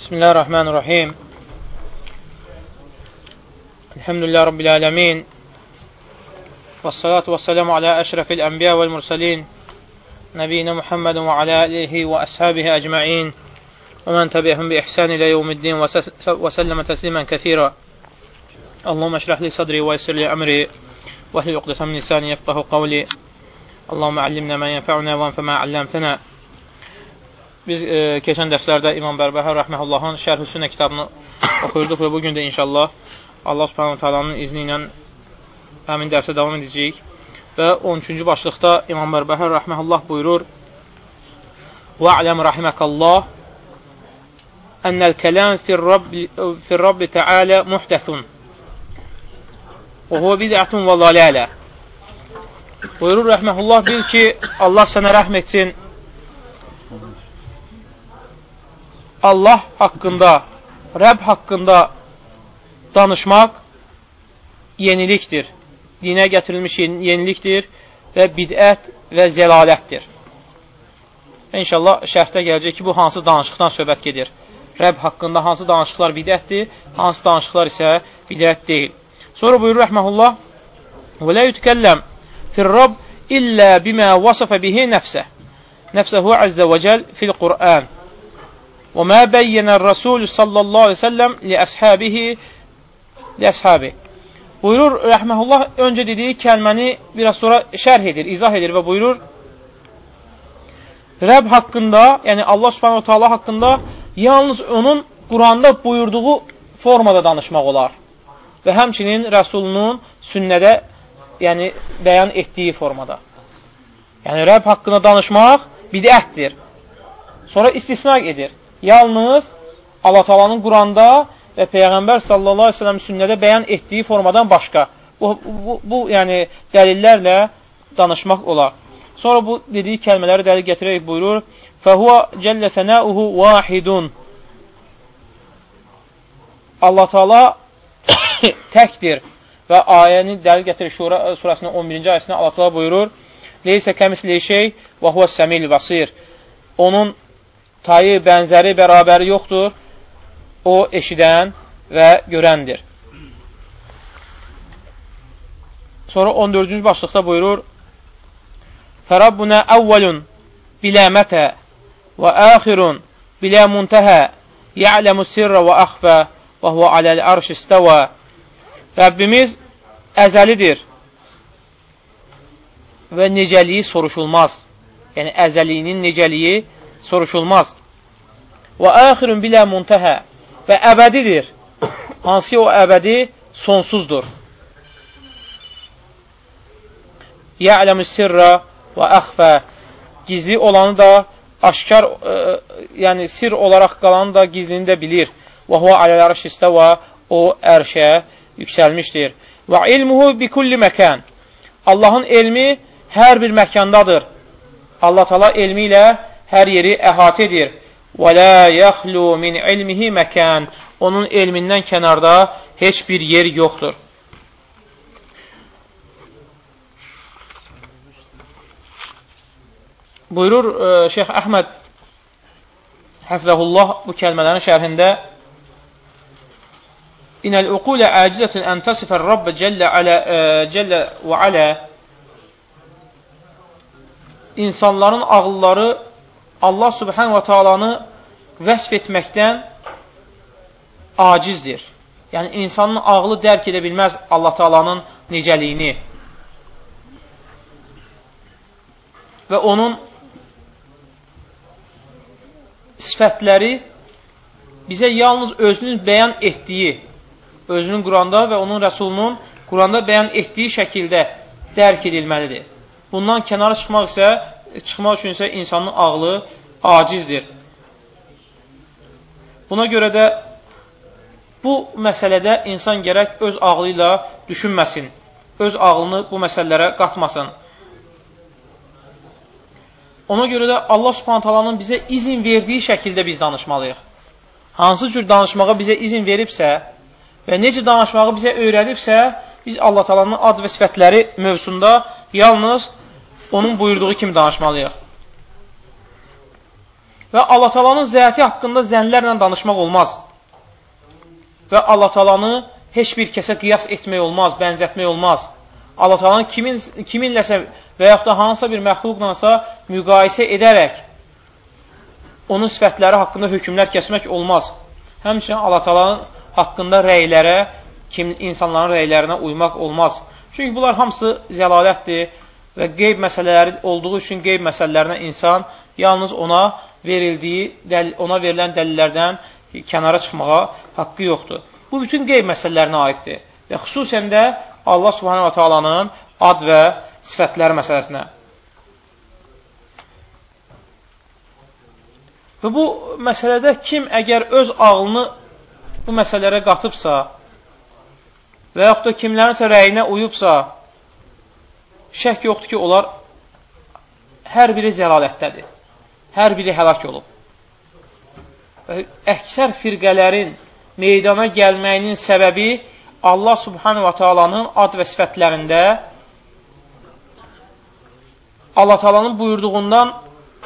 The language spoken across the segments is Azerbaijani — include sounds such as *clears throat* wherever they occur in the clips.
بسم الله الرحمن الرحيم. الحمد لله رب العالمين. والصلاة والسلام على أشرف الأنبياء والمرسلين نبينا محمد وعلى آله وأصحابه أجمعين. ومن تبعهم بإحسان إلى يوم الدين وسلم تسليما كثيرا. اللهم اشرح لي صدري ويسر لي أمري. واحلل عقدة من لساني يفقه قولي. اللهم علمنا ما ينفعنا وانفع ما علمتنا. Biz e, keçən dərslərdə İmam Bərbəhər Rəhməhullahın Şərh-ü Sünnə kitabını oxuyurduq və bugün də inşallah Allah Subhanahu taalanın izni ilə həmin dərsə davam edəcəyik. Və 13-cü başlıqda İmam Bərbəhər Rəhməhullah buyurur: "Va'lam rahimakallah ennel kelam fi'r-Rabb fi'r-Rabb Teala muhdathun. Və huve bid'atun və dalale." Buyurur Rəhməhullah bil ki, Allah sənə rəhm etsin. Allah haqqında, Rəbb haqqında danışmaq yenilikdir. Dinə gətirilmiş yenilikdir və bidət və zəlalətdir. İnşallah şərhdə gələcək ki, bu hansı danışıqdan söhbət gedir. Rəbb haqqında hansı danışıqlar bidətdir, hansı danışıqlar isə bidət deyil. Sonra buyurur rəhməhullah: "Və la yutkellem fir-Rabb illə bimə vasafa bihi nəfsə." Nəfsəhu azza və cəl fil-Qur'an. Və mə bəyyənər Rasul sallallahu aleyhi ve sellem li əshabihi li əshabi. Buyurur, rəhməhullah öncə dediyi kəlməni biraz sonra şərh edir, izah edir və buyurur, Rəbb haqqında, yəni Allah subhanahu ta'ala haqqında yalnız onun Quranda buyurduğu formada danışmaq olar. Və həmçinin Rəsulunun sünnədə yəni bəyan etdiyi formada. Yəni Rəbb haqqında danışmaq bidətdir. Sonra istisna edir yalnız Allah Taalanın Quranda və Peyğəmbər sallallahu əleyhi və səlləm sünnədə bəyan etdiyi formadan başqa. Bu, bu, bu yəni dəlillərlə danışmaq olar. Sonra bu dediyi kəlmələri dəlil gətirərək buyurur: "Fəhuva cəllə fənauhu vahidun." Allah Taala *coughs* təkdir və ayəni dəlil gətirir Şura surəsinin 11-ci ayəsində Allah Taala buyurur: "Leysə kəmisli şey və huvəs-səmil basir." Onun tayı, bənzəri, bərabəri yoxdur. O, eşidən və görəndir. Sonra 14-cü başlıqda buyurur, Fərabbuna əvvəlun bilə mətə və əxirun bilə muntəhə ya'ləmu sirrə və əxfə və huvə aləl arş istəvə Rəbbimiz əzəlidir və necəliyi soruşulmaz. Yəni, əzəliyinin necəliyi soruşulmaz. Və əxirun bilə muntəhə və əbədidir. Hansı ki, o əbədi sonsuzdur. Ya'ləmü sirrə və əxfə Gizli olanı da aşkar, e, yəni sir olaraq qalanı da gizlini də bilir. Və huvə alələr şistə və o ərşə yüksəlmişdir. Və ilmuhu bi kulli məkan. Allahın elmi hər bir məkandadır. Allah tala elmi ilə hər yeri əhatə edir. Və lə yəxlu min ilmihi məkən. Onun elmindən kənarda heç bir yer yoxdur. Buyurur e, Şeyx Əhməd Həfzəhullah bu kəlmələrin şərhində İnəl uqulə əcizətun ən tasifər Rabbə cəllə, alə, e, cəllə və alə insanların ağılları Allah subhən və taalanı vəsf etməkdən acizdir. Yəni, insanın ağlı dərk edə bilməz Allah taalanın necəliyini və onun sifətləri bizə yalnız özünün bəyan etdiyi, özünün Quranda və onun rəsulunun Quranda bəyan etdiyi şəkildə dərk edilməlidir. Bundan kənara çıxmaq isə çıxmaq üçün isə insanın ağlı acizdir. Buna görə də bu məsələdə insan gərək öz ağlı ilə düşünməsin, öz ağlını bu məsələlərə qatmasın. Ona görə də Allah subhantalanın bizə izin verdiyi şəkildə biz danışmalıyıq. Hansı cür danışmağa bizə izin veribsə və necə danışmağı bizə öyrədibsə, biz Allah talanın ad və sifətləri mövzusunda yalnız onun buyurduğu kimi danışmalıyıq. Və Allah talanın zəti haqqında zənlərlə danışmaq olmaz. Və Allah talanı heç bir kəsə qiyas etmək olmaz, bənzətmək olmaz. Allah talanı kimin, kiminləsə və yaxud da hansısa bir məxluqlansa müqayisə edərək onun sifətləri haqqında hökmlər kəsmək olmaz. Həmçinin Allah talanın haqqında rəylərə, kim, insanların rəylərinə uymaq olmaz. Çünki bunlar hamısı zəlalətdir və qeyb məsələləri olduğu üçün qeyb məsələlərinə insan yalnız ona verildiyi, ona verilən dəlillərdən kənara çıxmağa haqqı yoxdur. Bu bütün qeyb məsələlərinə aiddir və xüsusən də Allah subhanahu wa ta'alanın ad və sifətləri məsələsinə. Və bu məsələdə kim əgər öz ağlını bu məsələlərə qatıbsa və yaxud da kimlərinsə rəyinə uyubsa, şək yoxdur ki, onlar hər biri zəlalətdədir. Hər biri həlak olub. Əksər firqələrin meydana gəlməyinin səbəbi Allah subhanahu wa ta'alanın ad və sifətlərində Allah ta'alanın buyurduğundan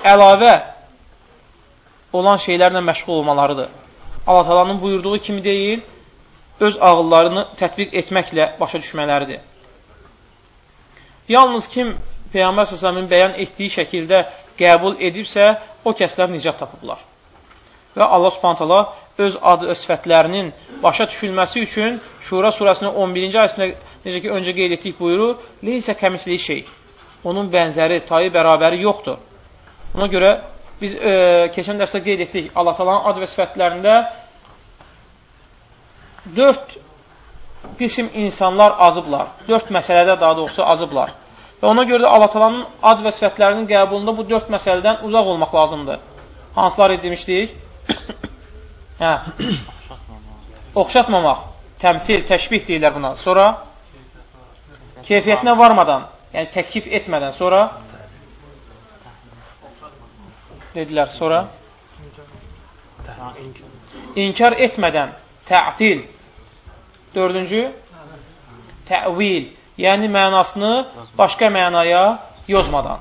əlavə olan şeylərlə məşğul olmalarıdır. Allah ta'alanın buyurduğu kimi deyil, öz ağıllarını tətbiq etməklə başa düşmələridir. Yalnız kim Peyğəmbər s.ə.v-in bəyan etdiyi şəkildə qəbul edibsə, o kəslər nicat tapıblar. Və Allah subhanətələ öz adı sifətlərinin başa düşülməsi üçün Şura surəsinin 11-ci ayəsində necə ki, öncə qeyd etdik buyurur, leysə kəmisliyi şey onun bənzəri, tayı bərabəri yoxdur. Ona görə biz e, keçən dərsdə qeyd etdik, Allah talanın ad və sifətlərində dörd qism insanlar azıblar. Dörd məsələdə daha doğrusu azıblar. Və ona görə də Allah talanın ad və sifətlərinin qəbulunda bu dörd məsələdən uzaq olmaq lazımdır. Hansılar demişdik? *coughs* hə. *coughs* Oxşatmamaq. Təmtil, təşbih deyirlər buna. Sonra keyfiyyətinə varmadan Yəni təklif etmədən sonra dedilər sonra inkar etmədən tə'til dördüncü təvil yəni mənasını başqa mənaya yozmadan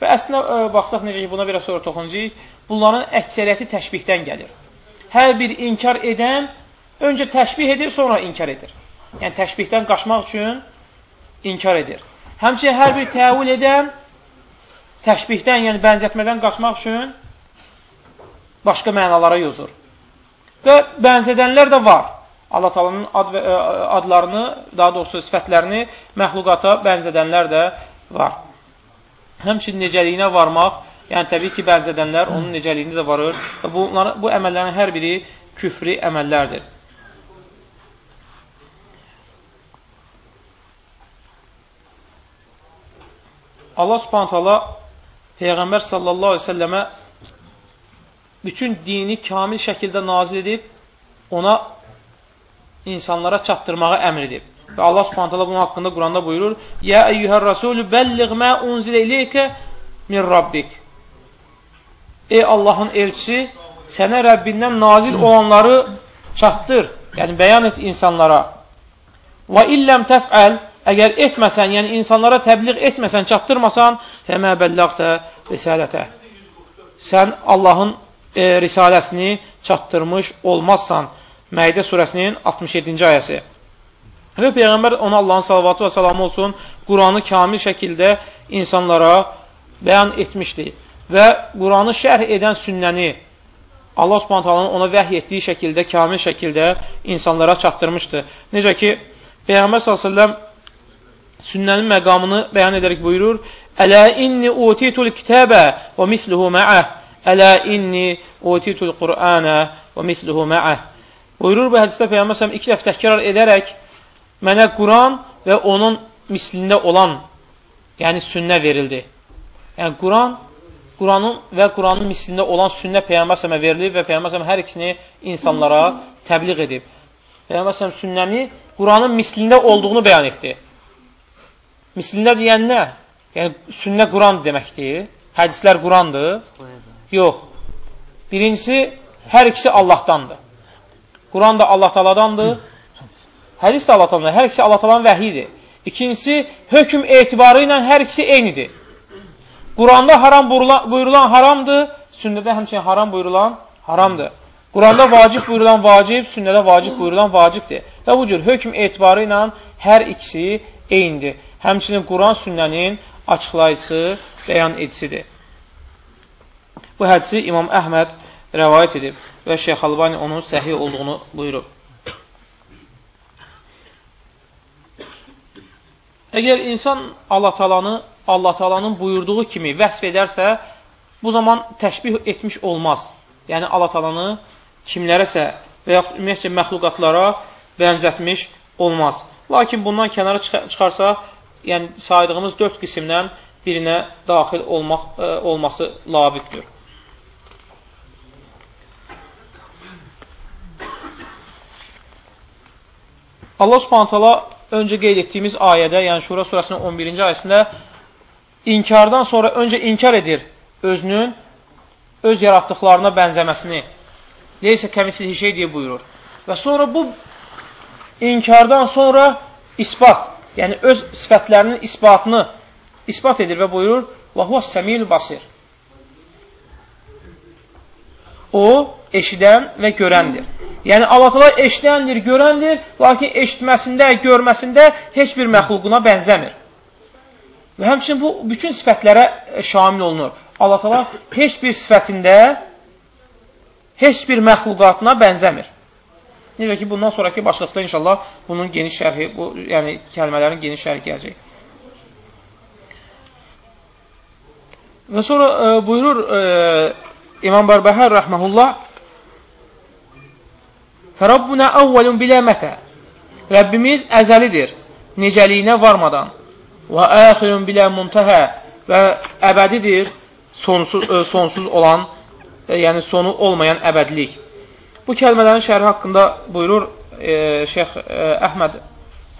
və əslində ə, baxsaq necə ki buna biraz sonra toxunacaq bunların əksəriyyəti təşbihdən gəlir hər bir inkar edən öncə təşbih edir sonra inkar edir yəni təşbihdən qaçmaq üçün inkar edir. Həmçinin hər bir təvil edən təşbihdən, yəni bənzətmədən qaçmaq üçün başqa mənalara yozur. Və bənzədənlər də var. Allah talanın ad və, ə, adlarını, daha doğrusu sifətlərini məxluqata bənzədənlər də var. Həmçinin necəliyinə varmaq, yəni təbii ki, bənzədənlər onun necəliyində də varır. Və bunlar, bu əməllərin hər biri küfri əməllərdir. Allah subhanət hala Peyğəmbər sallallahu aleyhi ve səlləmə bütün dini kamil şəkildə nazil edib, ona insanlara çatdırmağı əmr edib. Və Allah subhanət hala bunun haqqında Quranda buyurur, Yə əyyühər rasulü bəlliq mə unzilə ileykə min Rabbik. Ey Allahın elçisi, sənə Rəbbindən nazil olanları çatdır, yəni bəyan et insanlara. Və illəm təfəl Əgər etməsən, yəni insanlara təbliğ etməsən, çatdırmasan, fəmə bəllaqdə risalətə. Sən Allahın e, risaləsini çatdırmış olmazsan. Məidə surəsinin 67-ci ayəsi. Və Peyğəmbər ona Allahın salavatı və salamı olsun, Quranı kamil şəkildə insanlara bəyan etmişdi. Və Quranı şərh edən sünnəni Allah subhanətənin ona vəhy etdiyi şəkildə, kamil şəkildə insanlara çatdırmışdı. Necə ki, Peyğəmbər s.ə.v sünnənin məqamını bəyan edərək buyurur, Ələ inni utitul kitəbə və misluhu mə'əh. Ələ inni utitul Qur'anə və misluhu mə'əh. Buyurur bu hədisdə Peyyəmbər səhəm iki dəf təkrar edərək mənə Quran və onun mislində olan, yəni sünnə verildi. Yəni Quran, Quranın və Quranın mislində olan sünnə Peyyəmbər səhəmə verilib və Peyyəmbər səhəm hər ikisini insanlara təbliğ edib. Peyyəmbər səhəm sünnəni Quranın mislində olduğunu bəyan etdi. Mislində deyən nə? Yəni, sünnə Quran deməkdir. Hədislər Qurandır. Yox. Birincisi, hər ikisi Allahdandır. Quran da Allah taladandır. Hədis də Allah taladandır. Hər ikisi Allah talanın vəhidir. İkincisi, hökm etibarı ilə hər ikisi eynidir. Quranda haram buyurulan haramdır, sünnədə həmçinin haram buyurulan haramdır. Quranda vacib buyurulan vacib, sünnədə vacib buyurulan vacibdir. Və bu cür hökm etibarı ilə hər ikisi eynidir. Həmçinin Quran sünnənin açıqlayıcısı, bəyan edicisidir. Bu hədisi İmam Əhməd rəvayət edib və Şeyx Albani onun səhih olduğunu buyurub. Əgər insan Allah talanı Allah talanın buyurduğu kimi vəsf edərsə, bu zaman təşbih etmiş olmaz. Yəni Allah talanı kimlərəsə və yaxud ümumiyyətcə məxluqatlara bənzətmiş olmaz. Lakin bundan kənara çıxarsa, yəni saydığımız dörd qismdən birinə daxil olmaq, ə, e, olması labiqdir. Allah subhanətələ öncə qeyd etdiyimiz ayədə, yəni Şura surasının 11-ci ayəsində inkardan sonra öncə inkar edir özünün öz yaratdıqlarına bənzəməsini. Leysə kəmislihi şey deyə buyurur. Və sonra bu inkardan sonra ispat, yəni öz sifətlərinin isbatını ispat edir və buyurur, və huvə səmil basir. O, eşidən və görəndir. Yəni, Allah eşidəndir, görəndir, lakin eşitməsində, görməsində heç bir məxluquna bənzəmir. Və həmçinin bu, bütün sifətlərə e, şamil olunur. Allah Teala heç bir sifətində heç bir məxluqatına bənzəmir. Necə ki, bundan sonraki başlıqda inşallah bunun geniş şərhi, bu, yəni kəlmələrin geniş şərhi gələcək. Və sonra e, buyurur e, İmam Bərbəhər rəhməhullah Fərabbuna əvvəlun bilə mətə Rəbbimiz əzəlidir, necəliyinə varmadan. Və əxirun bilə muntəhə və əbədidir, sonsuz, ə, e, sonsuz olan, ə, e, yəni sonu olmayan əbədlik. Bu kəlmələrin şərhi haqqında buyurur e, Şeyx e, Əhməd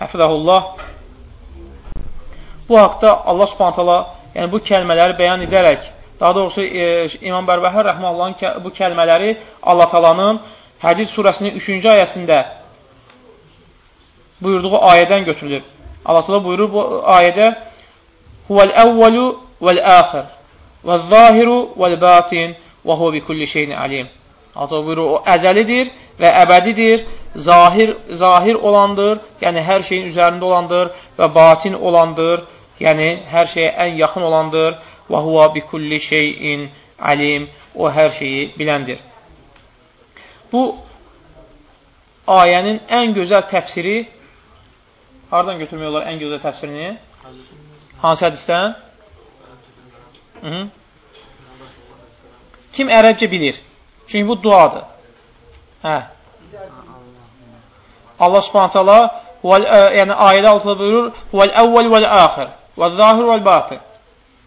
Həfidəhullah bu haqda Allah subhanətələ yəni bu kəlmələri bəyan edərək Daha doğrusu e, İmam Bərbəhər Rəhməllahın bu kəlmələri Allah talanın Hədid surəsinin 3-cü ayəsində buyurduğu ayədən götürülür. Allah tala buyurur bu ayədə Huvəl-əvvəlu vəl-əxir vəl-zahiru vəl-batin və huvə bi kulli şeyin alim. Allah buyurur, o əzəlidir və əbədidir, zahir, zahir olandır, yəni hər şeyin üzərində olandır və batin olandır, yəni hər şeyə ən yaxın olandır və huvə bi kulli şeyin alim, o hər şeyi biləndir. Bu ayənin ən gözəl təfsiri hardan götürmək olar ən gözəl təfsirini? Hansı hədisdən? Hı -hı. Kim ərəbcə bilir? Çünki bu duadır. Hə. Allah subhanət hala yəni ayədə altında buyurur Vəl-əvvəl vəl-əxir Vəl-zahir vəl-batır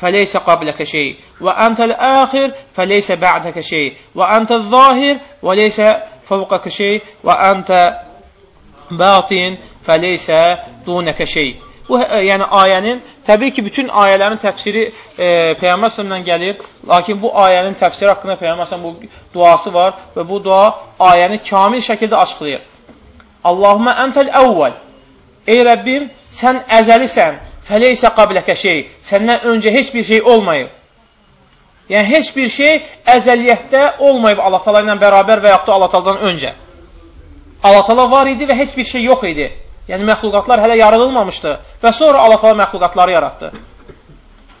فليس قبلك شيء وأنت الآخر فليس بعدك شيء وأنت الظاهر وليس فوقك شيء وأنت باطن فليس دونك شيء Bu, e, yəni ayənin, təbii ki, bütün ayələrin təfsiri e, Peyğəmbər sələmdən gəlir, lakin bu ayənin təfsiri haqqında Peyğəmbər bu duası var və bu dua ayəni kamil şəkildə açıqlayır. Allahümə əntəl əvvəl Ey Rəbbim, sən əzəlisən, fəleysə qabləkə şey, səndən öncə heç bir şey olmayıb. Yəni, heç bir şey əzəliyyətdə olmayıb Allah tala ilə bərabər və yaxud da Allah taladan öncə. Allah tala var idi və heç bir şey yox idi. Yəni, məxluqatlar hələ yaradılmamışdı və sonra Allah falan məxluqatları yaratdı.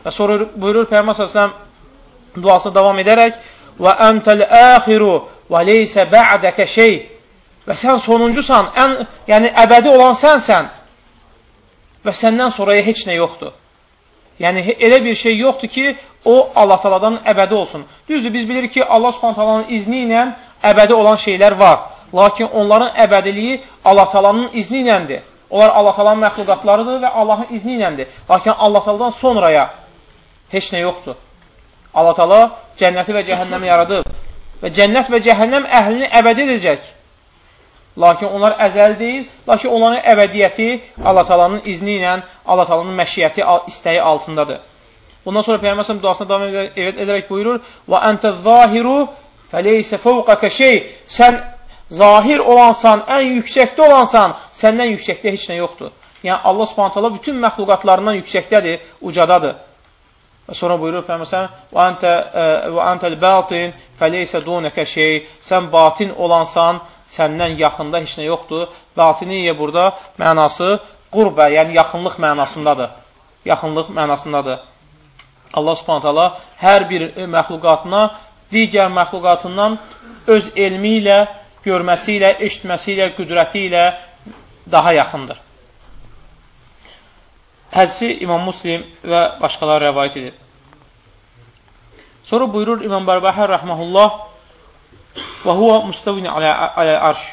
Və sonra buyurur Peyyəmə səsləm duası davam edərək və əntəl əxiru və leysə bə'dəkə şey və sən sonuncusan, ən, yəni əbədi olan sənsən və səndən sonraya heç nə yoxdur. Yəni, elə bir şey yoxdur ki, o Allah taladan əbədi olsun. Düzdür, biz bilirik ki, Allah subhantalanın izni ilə əbədi olan şeylər var. Lakin onların əbədiliyi Allah talanın izni iləndir. Onlar Allah talanın məxluqatlarıdır və Allahın izni iləndir. Lakin Allah taladan sonraya heç nə yoxdur. Allah Taala cənnəti və cəhənnəmi yaradıb və cənnət və cəhənnəm əhlini əbədi edəcək. Lakin onlar əzəl deyil, lakin onların əbədiyyəti Allah Taalanın izni ilə, Allah Taalanın məşiyyəti, istəyi altındadır. Bundan sonra Peyğəmbər duasına davam edərək buyurur: "Və ente zahiru feleyse fawqaka şey." Sən zahir olansan, ən yüksəkdə olansan, səndən yüksəkdə heç nə yoxdur. Yəni Allah Subhanahu taala bütün məxluqatlarından yüksəkdədir, ucadadır. Və sonra buyurur Peyğəmbər: "Və ente və entel batin feleyse dunaka şey." Sən batin olansan, səndən yaxında heç nə yoxdur. Batiniyə burada mənası qurbə, yəni yaxınlıq mənasındadır. Yaxınlıq mənasındadır. Allah subhanət hala hər bir məxluqatına digər məxluqatından öz elmi ilə, görməsi ilə, eşitməsi ilə, qüdrəti ilə daha yaxındır. Hədisi İmam Muslim və başqaları rəvayət edir. Sonra buyurur İmam Bərbəhər rəhməhullah Və huvə müstəvin alə, alə arş.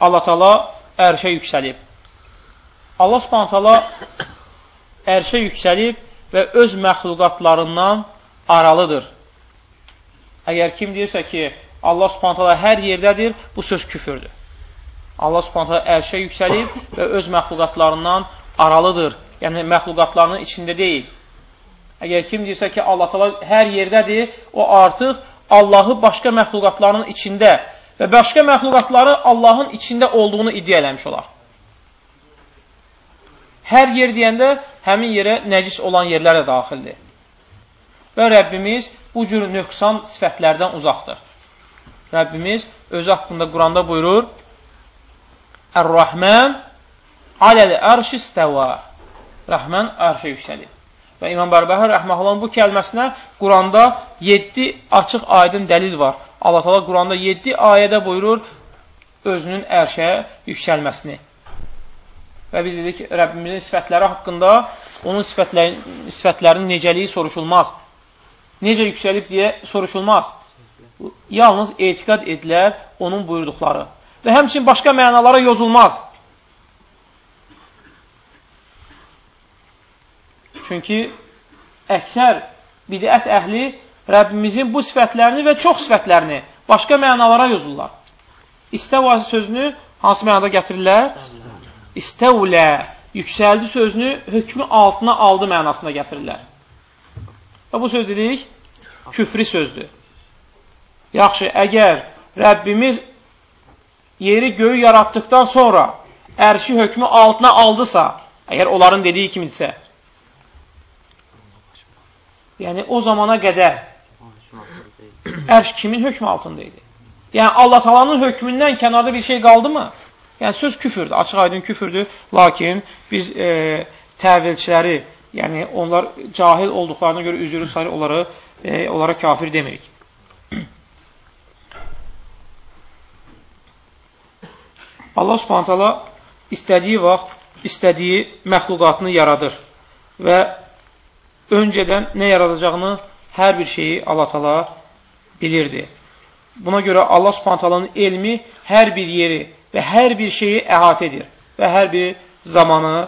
Allah tala ərşə yüksəlib. Allah subhanət hala ərşə yüksəlib və öz məxluqatlarından aralıdır. Əgər kim deyirsə ki, Allah subhanət hala hər yerdədir, bu söz küfürdür. Allah subhanət hala ərşə yüksəlib və öz məxluqatlarından aralıdır. Yəni, məxluqatlarının içində deyil. Əgər kim deyirsə ki, Allah tala hər yerdədir, o artıq Allahı başqa məxluqatların içində və başqa məxluqatları Allahın içində olduğunu iddia eləmiş olar. Hər yer deyəndə həmin yerə nəcis olan yerlər də daxildir. Və Rəbbimiz bu cür nöqsan sifətlərdən uzaqdır. Rəbbimiz özü haqqında Quranda buyurur, Ər-Rahman aləl ərşi istəva. Rəhmən ərşə yüksəlib. Və İmam Bərbəhər rəhməhullah bu kəlməsinə Quranda 7 açıq aydın dəlil var. Allah təala Quranda 7 ayədə buyurur özünün ərşəyə yüksəlməsini. Və biz dedik Rəbbimizin sifətləri haqqında onun sifətlərin, sifətlərinin necəliyi soruşulmaz. Necə yüksəlib deyə soruşulmaz. Yalnız etiqad edilər onun buyurduqları. Və həmçin başqa mənalara yozulmaz. Çünki əksər bidət əhli Rəbbimizin bu sifətlərini və çox sifətlərini başqa mənalara yozurlar. İstəva sözünü hansı mənada gətirirlər? İstəvlə, yüksəldi sözünü hökmü altına aldı mənasında gətirirlər. Və bu söz dedik, küfri sözdür. Yaxşı, əgər Rəbbimiz yeri göyü yaratdıqdan sonra ərşi hökmü altına aldısa, əgər onların dediyi kimidirsə, yəni o zamana qədər ərş kimin hökmü altında idi? Yəni Allah talanın hökmündən kənarda bir şey qaldı mı? Yəni söz küfürdür, açıq aydın küfürdür. Lakin biz e, təvilçiləri, yəni onlar cahil olduqlarına görə üzürü sayır, onları, e, onlara kafir demirik. *clears throat* Allah subhanətələ istədiyi vaxt, istədiyi məxluqatını yaradır və öncədən nə yaradacağını hər bir şeyi Allah tala bilirdi. Buna görə Allah subhantalanın elmi hər bir yeri və hər bir şeyi əhatə edir və hər bir zamanı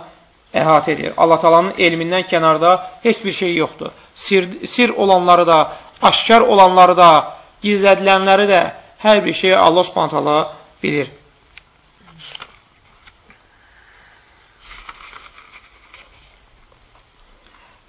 əhatə edir. Allah talanın elmindən kənarda heç bir şey yoxdur. Sir, sir olanları da, aşkar olanları da, gizlədilənləri də hər bir şeyi Allah subhantala bilir.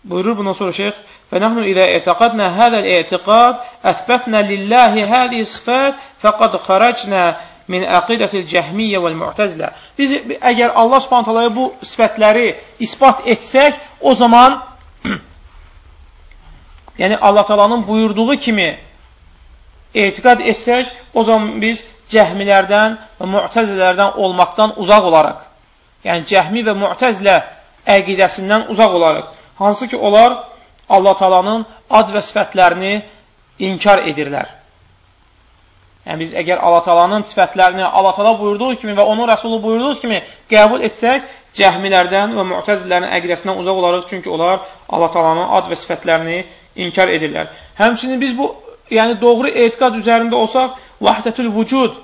Buyurur bundan sonra şeyx və nəhnu idə etiqadnə hədəl etiqad əthbətnə lillahi hədəl sifət fəqad xərəcnə min əqidətil cəhmiyyə vəl mu'təzlə. Biz əgər Allah subhantalaya bu sifətləri ispat etsək, o zaman *clears throat* yəni Allah talanın buyurduğu kimi etiqad etsək, o zaman biz cəhmilərdən və mu'təzlərdən olmaqdan uzaq olaraq, yəni cəhmi və mu'təzlə əqidəsindən uzaq olaraq Hansı ki, onlar Allah talanın ad və sifətlərini inkar edirlər. Yəni, biz əgər Allah talanın sifətlərini Allah tala buyurduğu kimi və onun rəsulu buyurduğu kimi qəbul etsək, cəhmilərdən və müətəzillərin əqidəsindən uzaq olarıq. Çünki onlar Allah talanın ad və sifətlərini inkar edirlər. Həmçinin biz bu, yəni doğru etiqad üzərində olsaq, vahdətül vücud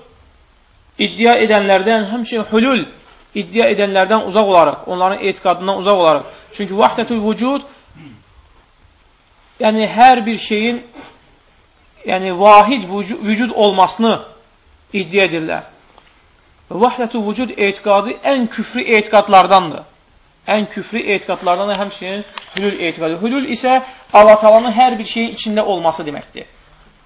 iddia edənlərdən, həmçinin hülül iddia edənlərdən uzaq olarıq. Onların etiqadından uzaq olarıq. Çünki vahdətül vücud yəni hər bir şeyin yəni vahid vücud, vücud olmasını iddia edirlər. Vahdətü vücud etiqadı ən küfrü etiqadlardandır. Ən küfrü etiqadlardan da həmçinin hülül etiqadı. Hülül isə Allah talanın hər bir şeyin içində olması deməkdir.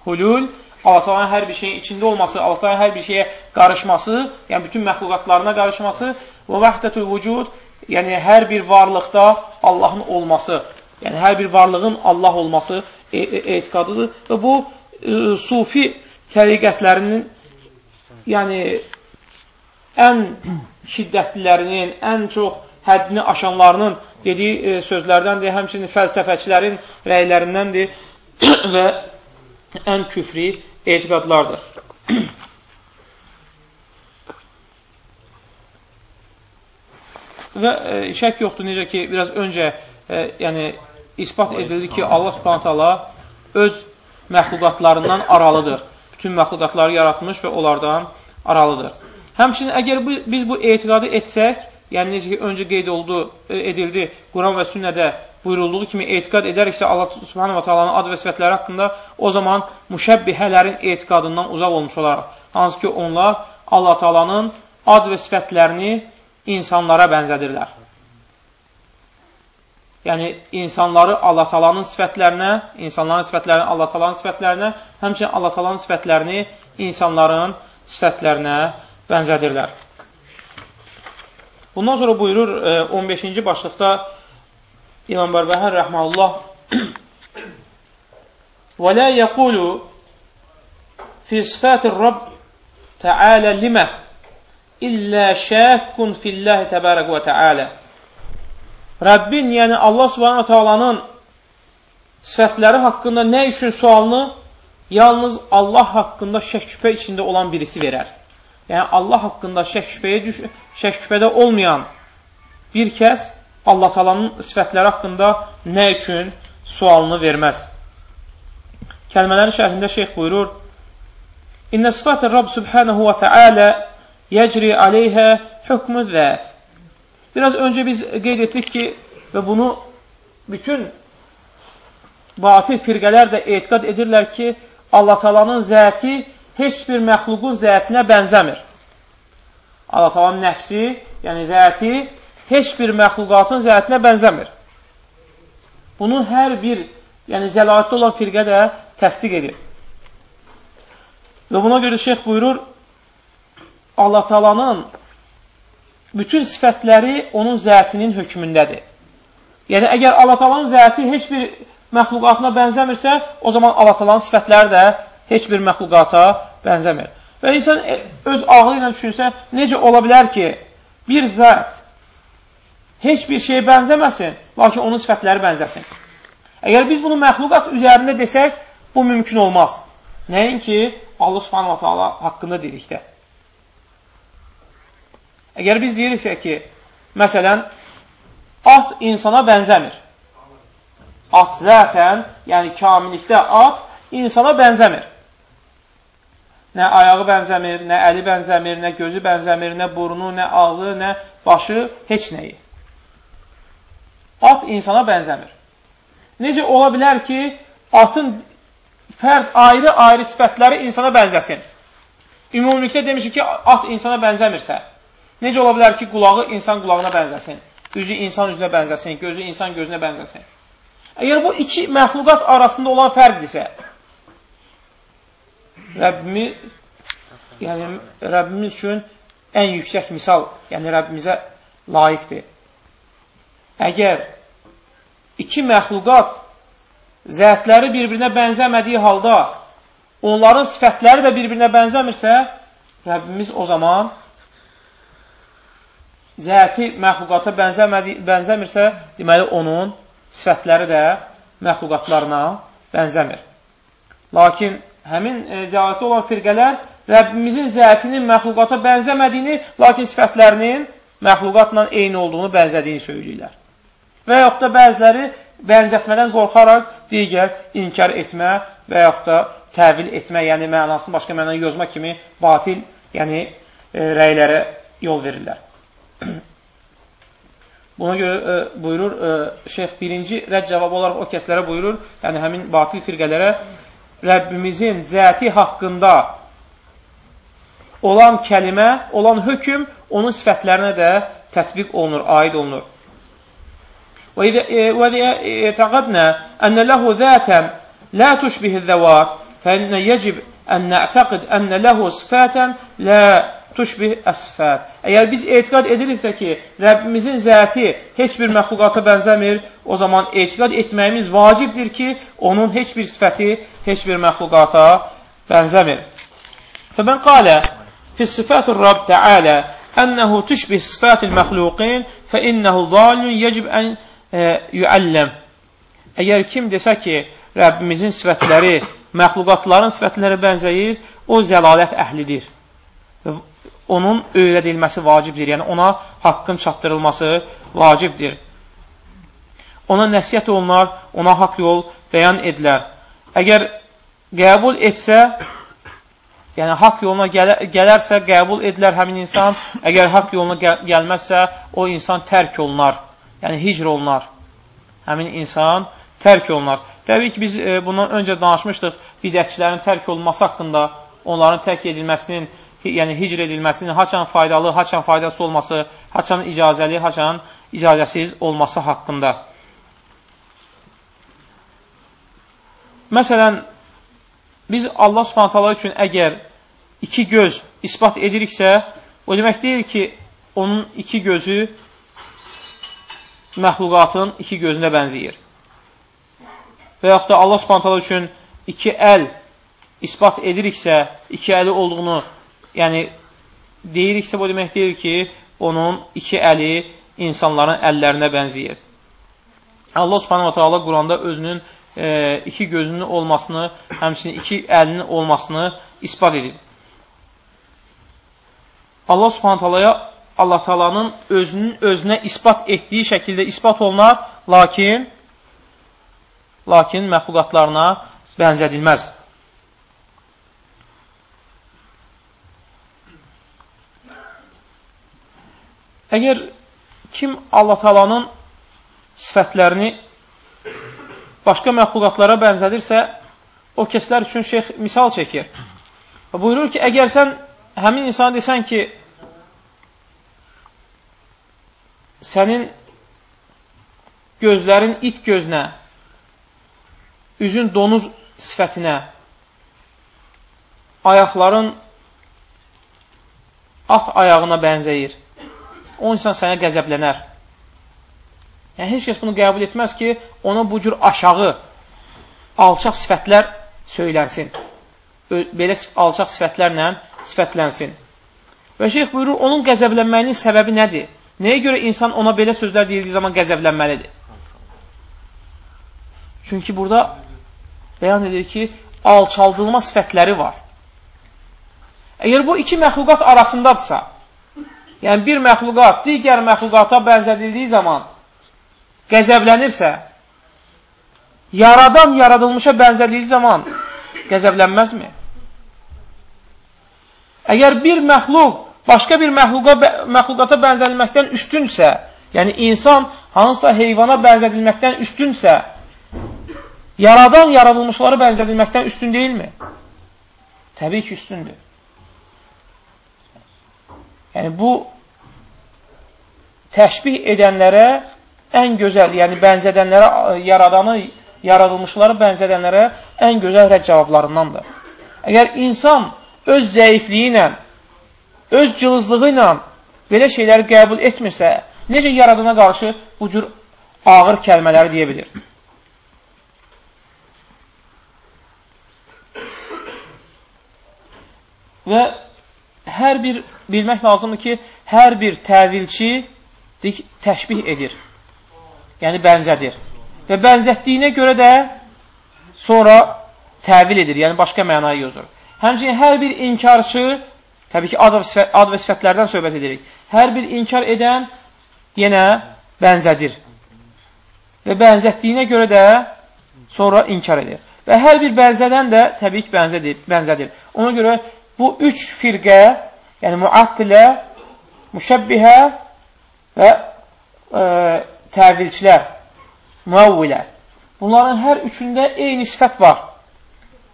Hülül, Allah talanın hər bir şeyin içində olması, Allah talanın hər bir şeyə qarışması, yəni bütün məxluqatlarına qarışması və vahdətü vücud, yəni hər bir varlıqda Allahın olması, yəni hər bir varlığın Allah olması e e etiqadıdır və bu e, sufi təriqətlərinin yəni ən şiddətlilərinin, ən çox həddini aşanlarının dediyi e, sözlərdəndir, həmçinin fəlsəfəçilərin rəylərindəndir *clears throat* və ən küfri etiqadlardır. *clears throat* və e, şək yoxdur, necə ki, biraz öncə e, yəni, ispat edildi ki, Allah subhanət hala öz məxluqatlarından aralıdır. Bütün məxluqatları yaratmış və onlardan aralıdır. Həmçinin, əgər bu, biz bu etiqadı etsək, yəni necə ki, öncə qeyd oldu, e, edildi, Quran və sünnədə buyurulduğu kimi etiqad edəriksə Allah subhanə və taalanın ad və sifətləri haqqında o zaman müşəbbihələrin etiqadından uzaq olmuş olaraq. Hansı ki, onlar Allah taalanın ad və sifətlərini insanlara bənzədirlər. Yəni, insanları Allah talanın sifətlərinə, insanların sifətlərini Allah talanın sifətlərinə, həmçinin Allah talanın sifətlərini insanların sifətlərinə bənzədirlər. Bundan sonra buyurur 15-ci e, başlıqda İmam Bərbəhər rəhməlullah *clears throat* lə yəqulu fi sifətir Rabb Teala limə illə şəkkun filləhi təbərək və təalə. Rəbbin, yəni Allah subhanahu taalanın sifətləri haqqında nə üçün sualını yalnız Allah haqqında şək şübhə içində olan birisi verər. Yəni Allah haqqında şək şübhəyə düş şək şübhədə olmayan bir kəs Allah talanın sifətləri haqqında nə üçün sualını verməz. Kəlmələrin şərhində şeyx buyurur: İnne sıfatı Rabb subhanahu və təalə yəcri aleyhə hükmü zət. Biraz öncə biz qeyd etdik ki, və bunu bütün batil firqələr də etiqad edirlər ki, Allah talanın zəti heç bir məxluqun zətinə bənzəmir. Allah talanın nəfsi, yəni zəti heç bir məxluqatın zətinə bənzəmir. Bunu hər bir, yəni zəlalətdə olan firqə də təsdiq edir. Və buna görə şeyx buyurur, Allah talanın bütün sifətləri onun zətinin hökmündədir. Yəni, əgər Allah talanın zəti heç bir məxluqatına bənzəmirsə, o zaman Allah talanın sifətləri də heç bir məxluqata bənzəmir. Və insan e, öz ağlı ilə düşünsə, necə ola bilər ki, bir zət heç bir şeyə bənzəməsin, lakin onun sifətləri bənzəsin. Əgər biz bunu məxluqat üzərində desək, bu mümkün olmaz. Nəinki Allah subhanahu wa ta'ala haqqında dedikdə. Əgər biz deyiriksə ki, məsələn, at insana bənzəmir. At zətən, yəni kamillikdə at insana bənzəmir. Nə ayağı bənzəmir, nə əli bənzəmir, nə gözü bənzəmir, nə burnu, nə ağzı, nə başı, heç nəyi. At insana bənzəmir. Necə ola bilər ki, atın fərd ayrı-ayrı sifətləri insana bənzəsin? Ümumilikdə demişik ki, at insana bənzəmirsə, Necə ola bilər ki, qulağı insan qulağına bənzəsin, üzü insan üzünə bənzəsin, gözü insan gözünə bənzəsin? Əgər bu iki məxluqat arasında olan fərqdirsə, Rəbbimiz, yəni Rəbbimiz üçün ən yüksək misal, yəni Rəbbimizə layiqdir. Əgər iki məxluqat zətləri bir-birinə bənzəmədiyi halda onların sifətləri də bir-birinə bənzəmirsə, Rəbbimiz o zaman zəti məxluqata bənzəmirsə, deməli onun sifətləri də məxluqatlarına bənzəmir. Lakin həmin e, zəalətdə olan firqələr Rəbbimizin zətinin məxluqata bənzəmədiyini, lakin sifətlərinin məxluqatla eyni olduğunu bənzədiyini söyləyirlər. Və yaxud da bəziləri bənzətmədən qorxaraq digər inkar etmə və yaxud da təvil etmə, yəni mənasını başqa mənaya yozma kimi batil, yəni e, rəylərə yol verirlər. *clears throat* Buna görə e, buyurur e, şeyx birinci rədd cavabı olaraq o kəslərə buyurur, yəni həmin batil firqələrə Rəbbimizin cəhəti haqqında olan kəlimə, olan hökm onun sifətlərinə də tətbiq olunur, aid olunur. Və e, e, yətəqədnə ənə ləhu zətən lə tuşbihil zəvat fənnə yəcib ən nə'təqid ənə ləhu sifətən lə tuşbih əsfət. Əgər biz etiqad ediriksə ki, Rəbbimizin zəti heç bir məxluqata bənzəmir, o zaman etiqad etməyimiz vacibdir ki, onun heç bir sifəti heç bir məxluqata bənzəmir. Fəmən qalə fi sifatur Rabb Teala ənəhu tüşbih sifatil məxluqin fə innəhu zalun yəcib ən e, yüəlləm. Əgər kim desə ki, Rəbbimizin sifətləri məxluqatların sifətləri bənzəyir, o zəlalət əhlidir onun öyrədilməsi vacibdir. Yəni, ona haqqın çatdırılması vacibdir. Ona nəsiyyət olunar, ona haqq yol bəyan edilər. Əgər qəbul etsə, yəni haqq yoluna gələ, gələrsə, qəbul edilər həmin insan. Əgər haqq yoluna gəl gəlməzsə, o insan tərk olunar. Yəni, hicr olunar. Həmin insan tərk olunar. Təbii ki, biz e, bundan öncə danışmışdıq bidətçilərin tərk olunması haqqında, onların tərk edilməsinin yəni hicr edilməsinin haçan faydalı, haçan faydası olması, haçan icazəli, haçan icazəsiz olması haqqında. Məsələn, biz Allah subhanətələ üçün əgər iki göz ispat ediriksə, o demək deyil ki, onun iki gözü məxluqatın iki gözünə bənziyir. Və yaxud da Allah subhanətələ üçün iki əl ispat ediriksə, iki əli olduğunu yəni deyiriksə, bu demək deyir ki, onun iki əli insanların əllərinə bənziyir. Allah subhanahu ta'ala Quranda özünün e, iki gözünün olmasını, həmçinin iki əlinin olmasını ispat edib. Allah subhanahu ta'alaya Allah ta'alanın özünün özünə ispat etdiyi şəkildə ispat olunar, lakin lakin məxluqatlarına bənzədilməz. Əgər kim Allah talanın sifətlərini başqa məxluqatlara bənzədirsə, o kəslər üçün şeyx misal çəkir. Və buyurur ki, əgər sən həmin insana desən ki, sənin gözlərin it gözünə, üzün donuz sifətinə, ayaqların at ayağına bənzəyir o insan sənə qəzəblənər. Yəni, heç kəs bunu qəbul etməz ki, ona bu cür aşağı, alçaq sifətlər söylənsin. Belə alçaq sifətlərlə sifətlənsin. Və şeyh buyurur, onun qəzəblənməyinin səbəbi nədir? Nəyə görə insan ona belə sözlər deyildiyi zaman qəzəblənməlidir? Çünki burada bəyan edir ki, alçaldılma sifətləri var. Əgər bu iki məxluqat arasındadırsa, yəni bir məxluqat digər məxluqata bənzədildiyi zaman qəzəblənirsə, yaradan yaradılmışa bənzədildiyi zaman qəzəblənməzmi? Əgər bir məxluq başqa bir məxluqa, məxluqata bənzədilməkdən üstünsə, yəni insan hansısa heyvana bənzədilməkdən üstünsə, yaradan yaradılmışları bənzədilməkdən üstün deyilmi? Təbii ki, üstündür. Yəni, bu təşbih edənlərə ən gözəl, yəni bənzədənlərə, yaradanı, yaradılmışları bənzədənlərə ən gözəl rədd cavablarındandır. Əgər insan öz zəifliyi ilə, öz cılızlığı ilə belə şeyləri qəbul etmirsə, necə yaradana qarşı bu cür ağır kəlmələri deyə bilir? Və hər bir bilmək lazımdır ki, hər bir təvilçi təşbih edir. Yəni bənzədir. Və bənzətdiyinə görə də sonra təvil edir, yəni başqa mənaya yozur. Həmçinin hər bir inkarçı, təbii ki, ad və, sifət, ad və sifətlərdən söhbət edirik. Hər bir inkar edən yenə bənzədir. Və bənzətdiyinə görə də sonra inkar edir. Və hər bir bənzədən də təbii ki, bənzədir. bənzədir. Ona görə bu üç firqə, yəni müattilə, müşəbbihə və e, təvilçilər, müəvvilər. Bunların hər üçündə eyni sifət var.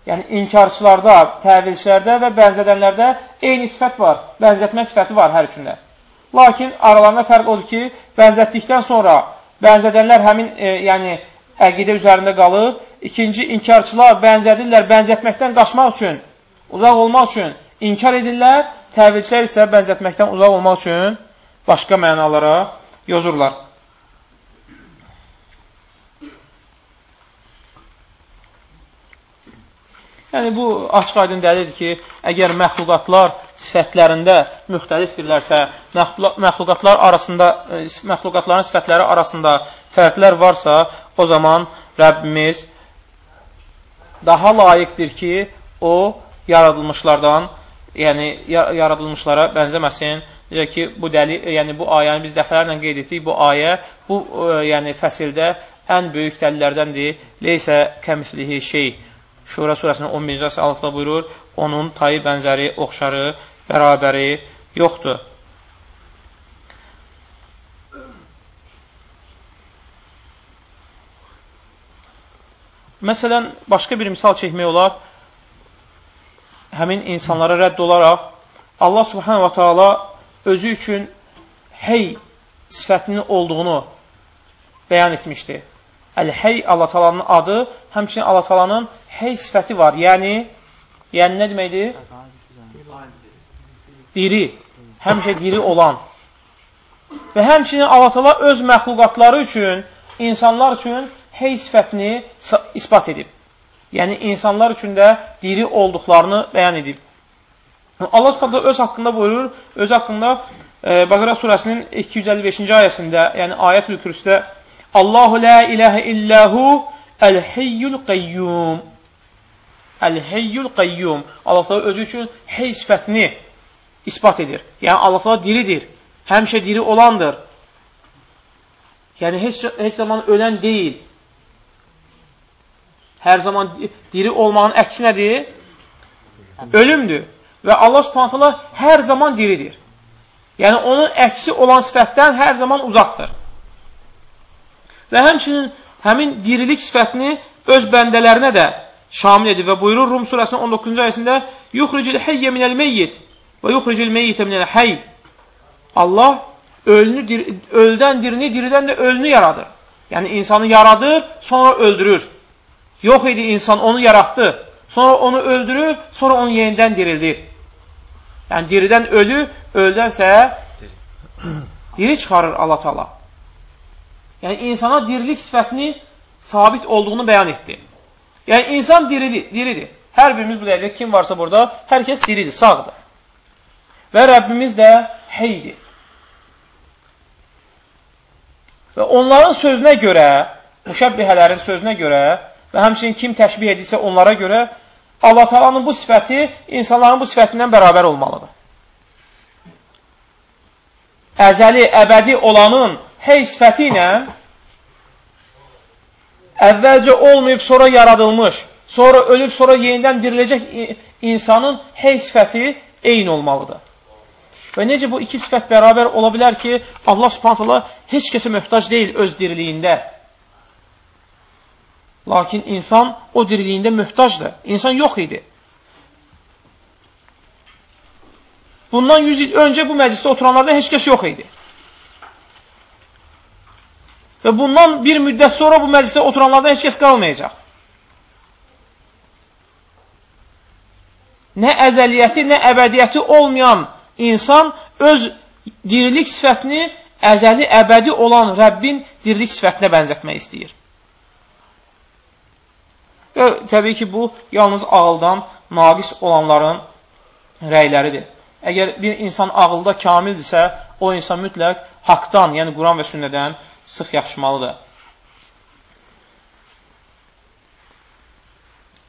Yəni, inkarçılarda, təvilçilərdə və bənzədənlərdə eyni sifət var. Bənzətmə sifəti var hər üçündə. Lakin aralarında fərq odur ki, bənzətdikdən sonra bənzədənlər həmin e, yəni, əqidə üzərində qalıb, ikinci inkarçılar bənzədirlər, bənzətməkdən qaçmaq üçün, uzaq olmaq üçün inkar edirlər, təvilçilər isə bənzətməkdən uzaq olmaq üçün başqa mənalara yozurlar. Yəni, bu açıq aydın dəlildir ki, əgər məxluqatlar sifətlərində müxtəlifdirlərsə, məxluqatlar arasında, e, məxluqatların sifətləri arasında fərqlər varsa, o zaman Rəbbimiz daha layiqdir ki, o yaradılmışlardan yəni yaradılmışlara bənzəməsin. Necə ki, bu dəli, yəni bu ayəni biz dəfələrlə qeyd etdik. Bu ayə bu ə, e, yəni fəsildə ən böyük dəlillərdəndir. Leysə kəmislihi şey. Şura surəsinin 11-ci ayəsi Allah buyurur, onun tayı bənzəri, oxşarı, bərabəri yoxdur. Məsələn, başqa bir misal çəkmək olar həmin insanlara rədd olaraq Allah subhanahu wa ta'ala özü üçün hey sifətinin olduğunu bəyan etmişdi. Əl-hey Allah talanın adı, həmçinin Allah talanın hey sifəti var. Yəni, yəni nə deməkdir? Diri, həmişə diri olan. Və həmçinin Allah tala öz məxluqatları üçün, insanlar üçün hey sifətini ispat edib. Yəni, insanlar üçün də diri olduqlarını bəyan edib. Allah Subhanahu öz haqqında buyurur, öz haqqında e, Bəqərə surəsinin 255-ci ayəsində, yəni ayət-ül kürsüdə Allahu la ilahə illəhu əl-hiyyul qayyum. Əl-hiyyul qayyum. Allah Taala özü üçün hey sifətini isbat edir. Yəni Allah Taala diridir. Həmişə diri olandır. Yəni heç heç zaman ölən deyil hər zaman diri olmağın əksi nədir? Ölümdür. Və Allah subhanətələ hər zaman diridir. Yəni, onun əksi olan sifətdən hər zaman uzaqdır. Və həmçinin həmin dirilik sifətini öz bəndələrinə də şamil edir və buyurur Rum surəsinin 19-cu ayəsində Yuxricil heyyə minəl meyyid və yuxricil meyyitə minəl hey Allah ölünü, dir öldən dirini, diridən də ölünü yaradır. Yəni, insanı yaradır, sonra öldürür. Yox idi insan, onu yaratdı. Sonra onu öldürür, sonra onu yenidən dirildir. Yəni, diridən ölü, öldənsə *clears throat* diri çıxarır Allah tala. Yəni, insana dirilik sifətini sabit olduğunu bəyan etdi. Yəni, insan diridir, diridir. Hər birimiz dəqiqə kim varsa burada, hər kəs diridir, sağdır. Və Rəbbimiz də heydir. Və onların sözünə görə, müşəbbihələrin sözünə görə, və həmçinin kim təşbih edirsə onlara görə Allah Taala'nın bu sifəti insanların bu sifətindən bərabər olmalıdır. Əzəli, əbədi olanın hey sifəti ilə əvvəlcə olmayıb, sonra yaradılmış, sonra ölüb, sonra yenidən diriləcək insanın hey sifəti eyni olmalıdır. Və necə bu iki sifət bərabər ola bilər ki, Allah subhanətələ heç kəsə möhtac deyil öz diriliyində. Lakin insan o diriliyində möhtacdır. İnsan yox idi. Bundan 100 il öncə bu məclisdə oturanlarda heç kəs yox idi. Və bundan bir müddət sonra bu məclisdə oturanlardan heç kəs qalmayacaq. Nə əzəliyyəti, nə əbədiyyəti olmayan insan öz dirilik sifətini əzəli, əbədi olan Rəbbin dirilik sifətinə bənzətmək istəyir. Və təbii ki, bu yalnız ağıldan naqis olanların rəyləridir. Əgər bir insan ağılda kamildirsə, o insan mütləq haqdan, yəni Quran və sünnədən sıx yapışmalıdır.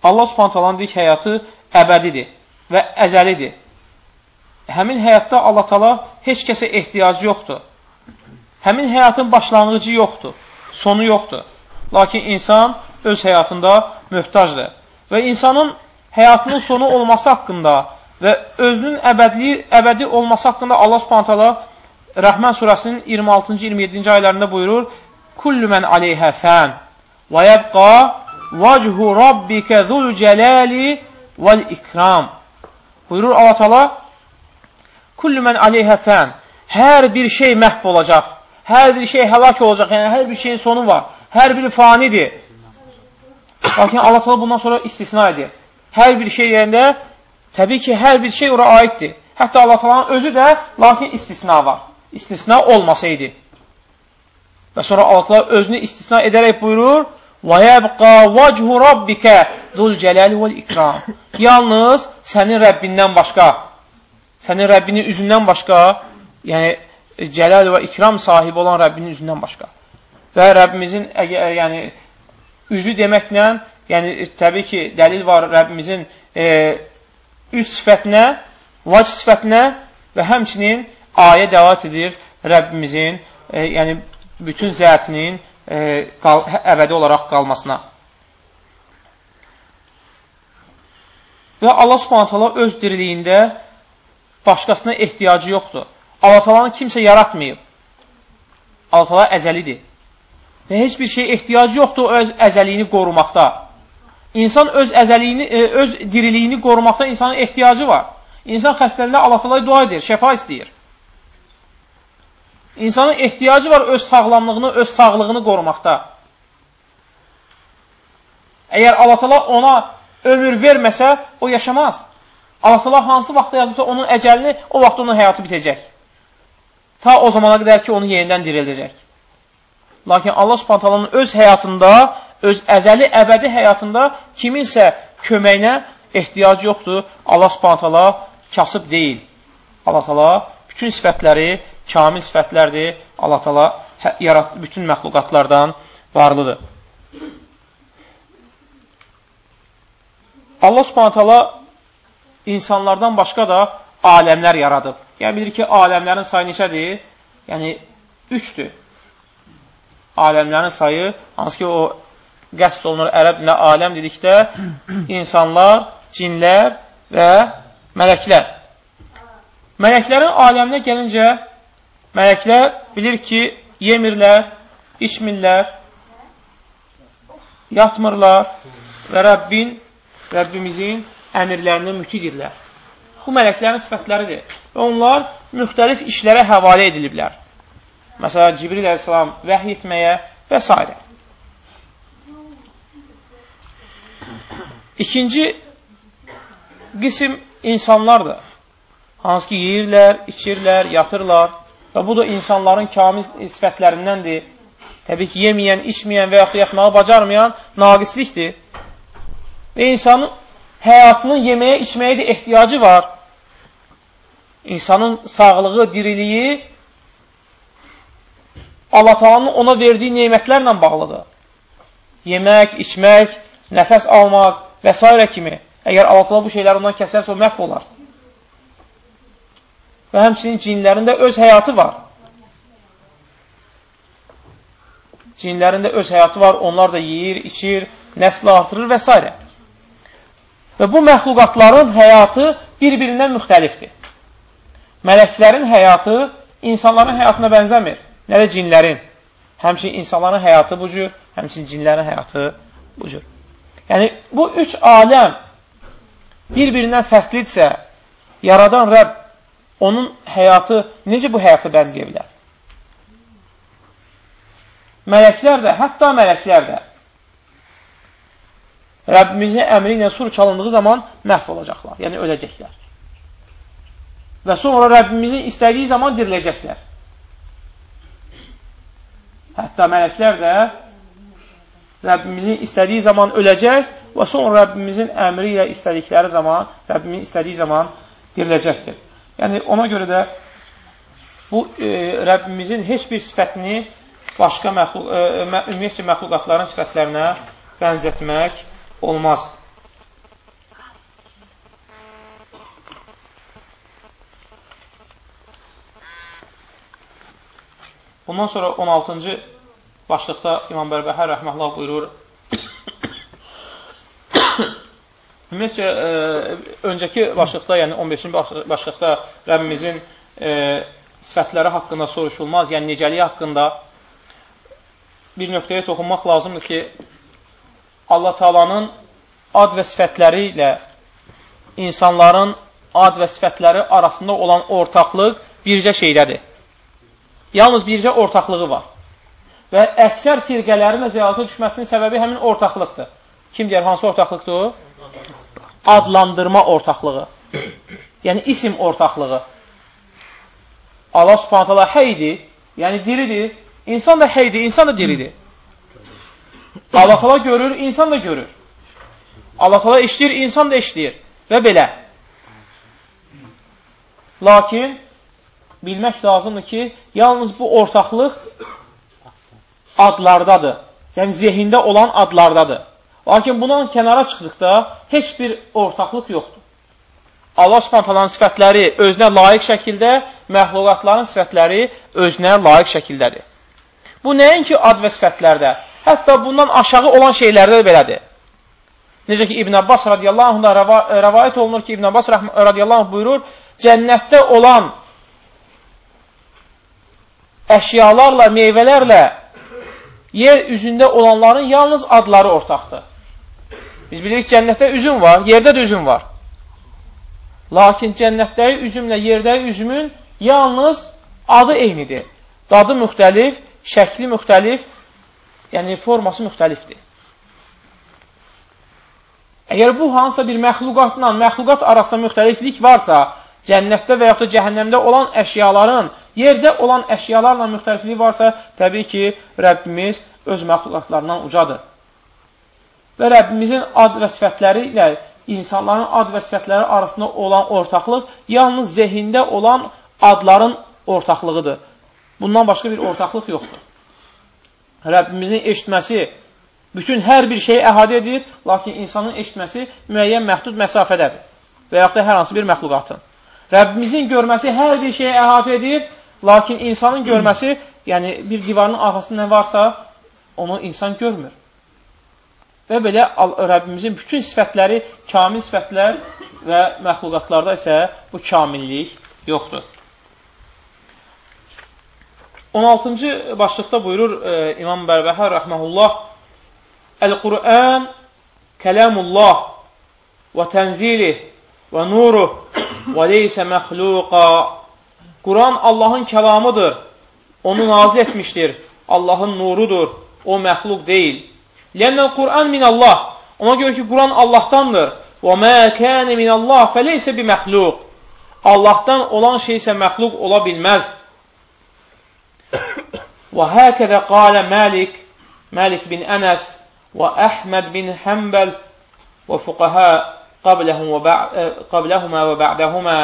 Allah subhantalanın deyik, həyatı əbədidir və əzəlidir. Həmin həyatda Allah tala heç kəsə ehtiyacı yoxdur. Həmin həyatın başlanğıcı yoxdur, sonu yoxdur. Lakin insan öz həyatında möhtacdır. Və insanın həyatının sonu olması haqqında və özünün əbədli, əbədi olması haqqında Allah subhanətələ Rəhmən surəsinin 26-cı 27-ci aylarında buyurur: "Kullu men aleyhə fan və yabqa vəchu rabbika zul celali vel ikram." Buyurur Allah Taala: "Kullu men aleyhə fan." Hər bir şey məhv olacaq. Hər bir şey həlak olacaq. Yəni hər bir şeyin sonu var. Hər biri fanidir. Lakin Allah Taala bundan sonra istisna edir. Hər bir şey yerində təbii ki, hər bir şey ora aiddir. Hətta Allah Taala'nın özü də lakin istisna var. İstisna olmasaydı. Və sonra Allah Taala özünü istisna edərək buyurur: "Və yabqa vəchu rabbika zul celal vel ikram." Yalnız sənin Rəbbindən başqa, sənin Rəbbinin üzündən başqa, yəni cəlal və ikram sahibi olan Rəbbinin üzündən başqa. Və Rəbbimizin yəni üzü deməklə, yəni təbii ki, dəlil var Rəbbimizin e, üz sifətinə, vac sifətinə və həmçinin ayə dəvat edir Rəbbimizin, e, yəni bütün zətinin e, qal, əbədi olaraq qalmasına. Və Allah subhanətələ öz diriliyində başqasına ehtiyacı yoxdur. Allah talanı kimsə yaratmayıb. Allah tala əzəlidir. Və heç bir şey ehtiyacı yoxdur öz əzəliyini qorumaqda. İnsan öz əzəliyini, e, öz diriliyini qorumaqda insanın ehtiyacı var. İnsan xəstəliyində Allah talaya dua edir, şəfa istəyir. İnsanın ehtiyacı var öz sağlamlığını, öz sağlığını qorumaqda. Əgər Allah tala ona ömür verməsə, o yaşamaz. Allah tala hansı vaxtda yazıbsa onun əcəlini, o vaxt onun həyatı bitəcək. Ta o zamana qədər ki, onu yenidən dirildəcək. Lakin Allah subhantalanın öz həyatında, öz əzəli, əbədi həyatında kiminsə köməyinə ehtiyacı yoxdur. Allah subhantala kasıb deyil. Allah tala bütün sifətləri kamil sifətlərdir. Allah tala hə, yarat, bütün məxluqatlardan varlıdır. Allah subhanətələ insanlardan başqa da aləmlər yaradıb. Yəni, bilir ki, aləmlərin sayı neçədir? Yəni, üçdür. Aləmlərin sayı, hansı ki, o qəsd olunur ərəb ilə aləm dedikdə, *clears throat* insanlar, cinlər və mələklər. Mələklərin aləminə gəlincə, mələklər bilir ki, yemirlər, içmirlər, yatmırlar və Rəbbin, Rəbbimizin əmirlərini mütidirlər. Bu mələklərin sifətləridir. Və onlar müxtəlif işlərə həvalə ediliblər. Məsələn, Cibril əleyhissalam vəhy etməyə və s. İkinci qism insanlardır. Hansı ki, yeyirlər, içirlər, yatırlar və bu da insanların kamil sifətlərindəndir. Təbii ki, yeməyən, içməyən və yaxud yatmağı bacarmayan naqislikdir. Və insanın həyatının yeməyə, içməyə də ehtiyacı var. İnsanın sağlığı, diriliyi Allah Taala'nın ona verdiyi nemətlərlə bağlıdır. Yemək, içmək, nəfəs almaq və s. kimi. Əgər Allah Taala bu şeyləri ondan kəsərsə, o məhv olar. Və həmçinin cinlərin də öz həyatı var. Cinlərin də öz həyatı var. Onlar da yeyir, içir, nəsli artırır və s. Və bu məxluqatların həyatı bir-birindən müxtəlifdir. Mələklərin həyatı insanların həyatına bənzəmir. Nə də cinlərin. Həmçin insanların həyatı bu cür, həmçin cinlərin həyatı bu cür. Yəni, bu üç aləm bir-birindən fərqlidirsə, yaradan Rəbb onun həyatı, necə bu həyata bənzəyə bilər? Mələklər də, hətta mələklər də Rəbbimizin əmri ilə sur çalındığı zaman məhv olacaqlar, yəni öləcəklər və sonra Rəbbimizin istədiyi zaman diriləcəklər. Hətta mələklər də Rəbbimizin istədiyi zaman öləcək və sonra Rəbbimizin əmri ilə istədikləri zaman, Rəbbimin istədiyi zaman diriləcəkdir. Yəni, ona görə də bu e, Rəbbimizin heç bir sifətini başqa məxluq, e, ümumiyyətcə məxluqatların sifətlərinə bənzətmək olmaz. Bundan sonra 16-cı başlıqda İmam Bərbəhər rəhməhullah buyurur. Ümumiyyətcə, e, öncəki başlıqda, yəni 15-ci başlıqda Rəbbimizin e, sifətləri haqqında soruşulmaz, yəni necəliyi haqqında bir nöqtəyə toxunmaq lazımdır ki, Allah Taalanın ad və sifətləri ilə insanların ad və sifətləri arasında olan ortaqlıq bircə şeydədir. Yalnız bircə ortaqlığı var. Və əksər firqələrin zəlalata düşməsinin səbəbi həmin ortaqlıqdır. Kim deyər, hansı ortaqlıqdır? Adlandırma ortaqlığı. Yəni, isim ortaqlığı. Allah subhanət hala heydir, yəni diridir. İnsan da heydir, insan da diridir. Allah hala görür, insan da görür. Allah hala işləyir, insan da işləyir. Və belə. Lakin bilmək lazımdır ki, yalnız bu ortaqlıq adlardadır. Yəni, zehində olan adlardadır. Lakin bundan kənara çıxdıqda heç bir ortaqlıq yoxdur. Allah subhantalanın sifətləri özünə layiq şəkildə, məxluqatların sifətləri özünə layiq şəkildədir. Bu nəinki ad və sifətlərdə, hətta bundan aşağı olan şeylərdə də belədir. Necə ki, İbn Abbas radiyallahu anh rəva rəvayət olunur ki, İbn Abbas radiyallahu anh buyurur, cənnətdə olan əşyalarla, meyvələrlə yer üzündə olanların yalnız adları ortaqdır. Biz bilirik, cənnətdə üzüm var, yerdə də üzüm var. Lakin cənnətdəki üzümlə yerdəki üzümün yalnız adı eynidir. Dadı müxtəlif, şəkli müxtəlif, yəni forması müxtəlifdir. Əgər bu hansısa bir məxluqatla məxluqat arasında müxtəliflik varsa, cənnətdə və yaxud da cəhənnəmdə olan əşyaların, yerdə olan əşyalarla müxtəliflik varsa, təbii ki, Rəbbimiz öz məxluqatlarından ucadır. Və Rəbbimizin ad və sifətləri ilə insanların ad və sifətləri arasında olan ortaqlıq yalnız zehində olan adların ortaqlığıdır. Bundan başqa bir ortaqlıq yoxdur. Rəbbimizin eşitməsi bütün hər bir şeyi əhadə edir, lakin insanın eşitməsi müəyyən məhdud məsafədədir və yaxud da hər hansı bir məxluqatın. Rəbbimizin görməsi hər bir şeyi əhatə edir, lakin insanın görməsi, yəni bir divarın arxasında nə varsa, onu insan görmür. Və belə Rəbbimizin bütün sifətləri kamil sifətlər və məxluqatlarda isə bu kamillik yoxdur. 16-cı başlıqda buyurur e, İmam Bərbəhər rəhməhullah Əl-Qur'an kələmullah və tənzilih və nuruh və leysə məxluqa Quran Allahın kəlamıdır, onu nazil etmişdir, Allahın nurudur, o məxluq deyil. Lənnəl Qur'an minəllah. Ona görə ki, Quran Allahdandır. Və mə kənə minəllah fəleysə bi məxluq. Allahdan olan şey isə məxluq ola bilməz. Və həkədə qalə Məlik, Məlik bin Ənəs və Əhməd bin Həmbəl və fuqəhə qabləhumə və bə'dəhumə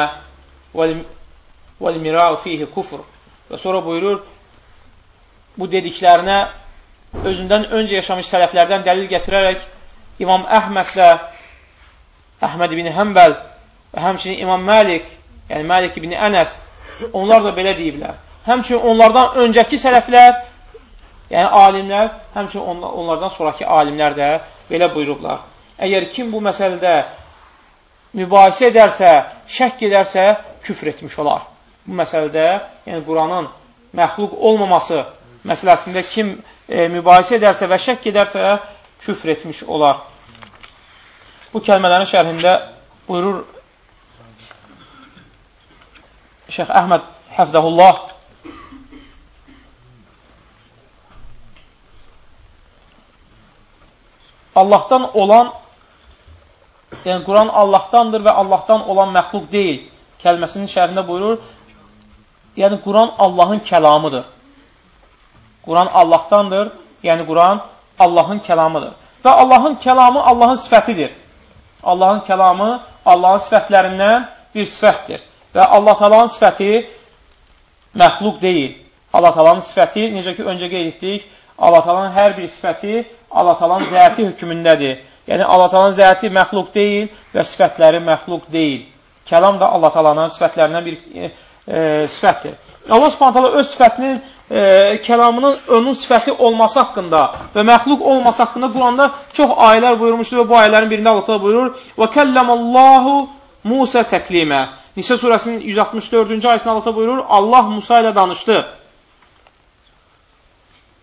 vəl-mirau fihi kufr. Və sonra buyurur, bu dediklərinə özündən öncə yaşamış sələflərdən dəlil gətirərək İmam Əhmədlə Əhməd ibn Həmbəl və həmçinin İmam Məlik, yəni Məlik ibn Ənəs, onlar da belə deyiblər. Həmçinin onlardan öncəki sələflər, yəni alimlər, həmçinin onlardan sonraki alimlər də belə buyurublar. Əgər kim bu məsələdə mübahisə edərsə, şəkk edərsə, küfr etmiş olar. Bu məsələdə, yəni Quranın məxluq olmaması məsələsində kim e, mübahisə edərsə və şəkk edərsə, küfr etmiş olar. Bu kəlmələrin şərhində buyurur Şeyx Əhməd Həfdəhullah Allahdan olan yəni Quran Allahdandır və Allahdan olan məxluq deyil kəlməsinin şərhində buyurur yəni Quran Allahın kəlamıdır. Quran Allahdandır, yəni Quran Allahın kəlamıdır. Və Allahın kəlamı Allahın sifətidir. Allahın kəlamı Allahın sifətlərindən bir sifətdir. Və Allah talanın sifəti məxluq deyil. Allah talanın sifəti, necə ki, öncə qeyd etdik, Allah talanın hər bir sifəti Allah talanın zəti hökmündədir. Yəni, Allah talanın zəti məxluq deyil və sifətləri məxluq deyil. Kəlam da Allah talanın sifətlərindən bir e, sifətdir. Allah subhanətələ öz sifətinin e, kəlamının onun sifəti olması haqqında və məxluq olması haqqında Quranda çox ayələr buyurmuşdur və bu ayələrin birində Allah buyurur: "Və kəlləmallahu Musa təklimə." Nisə surəsinin 164-cü ayəsində Allah buyurur, Allah Musa ilə danışdı.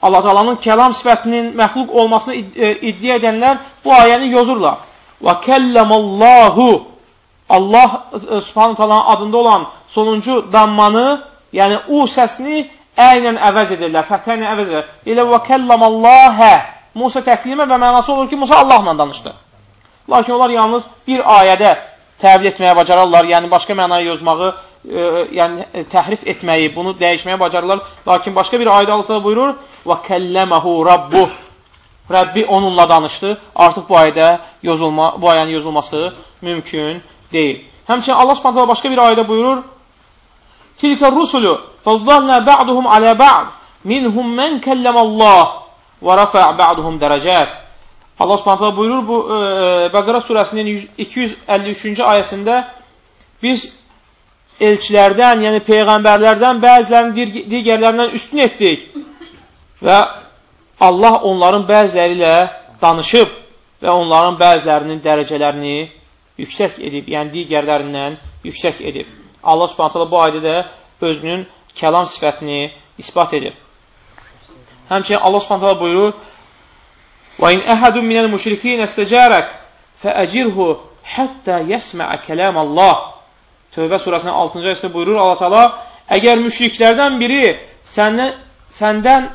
Allah Taalanın kəlam sifətinin məxluq olmasını e, iddia edənlər bu ayəni yozurlar. Və kəlləməllahu Allah e, Subhanahu Taalanın adında olan sonuncu dammanı, yəni u səsini əynən əvəz edirlər, fəthə ilə əvəz edirlər. Elə və kəlləmallahə Musa təklimə və mənası olur ki, Musa Allahla danışdı. Lakin onlar yalnız bir ayədə təbil etməyə bacararlar, yəni başqa mənaya yozmağı, e, yəni e, təhrif etməyi, bunu dəyişməyə bacarırlar. Lakin başqa bir ayədə Allah buyurur: "Və kəlləməhu rabbuh." Rəbbi onunla danışdı. Artıq bu ayədə yozulma, bu ayənin yozulması mümkün deyil. Həmçinin Allah Subhanahu başqa bir ayədə buyurur: "Tilka rusulu faddalna ba'duhum ala ba'd minhum men kellemallah və rafa' ba'duhum dərəcət." Allah Subhanahu buyurur bu e, Bəqara surəsinin 253-cü ayəsində biz elçilərdən, yəni peyğəmbərlərdən bəzilərini digərlərindən üstün etdik və Allah onların bəziləri ilə danışıb və onların bəzilərinin dərəcələrini yüksək edib, yəni digərlərindən yüksək edib. Allah Subhanahu bu ayədə də özünün kəlam sifətini isbat edir. Həmçinin Allah Subhanahu buyurur: وإن أحد من المشركين استجارك فأجره hətta yəsməə kələm Allah. Tövbə surəsinin 6-cı ayəsində buyurur Allah Taala, əgər müşriklərdən biri səndən, səndən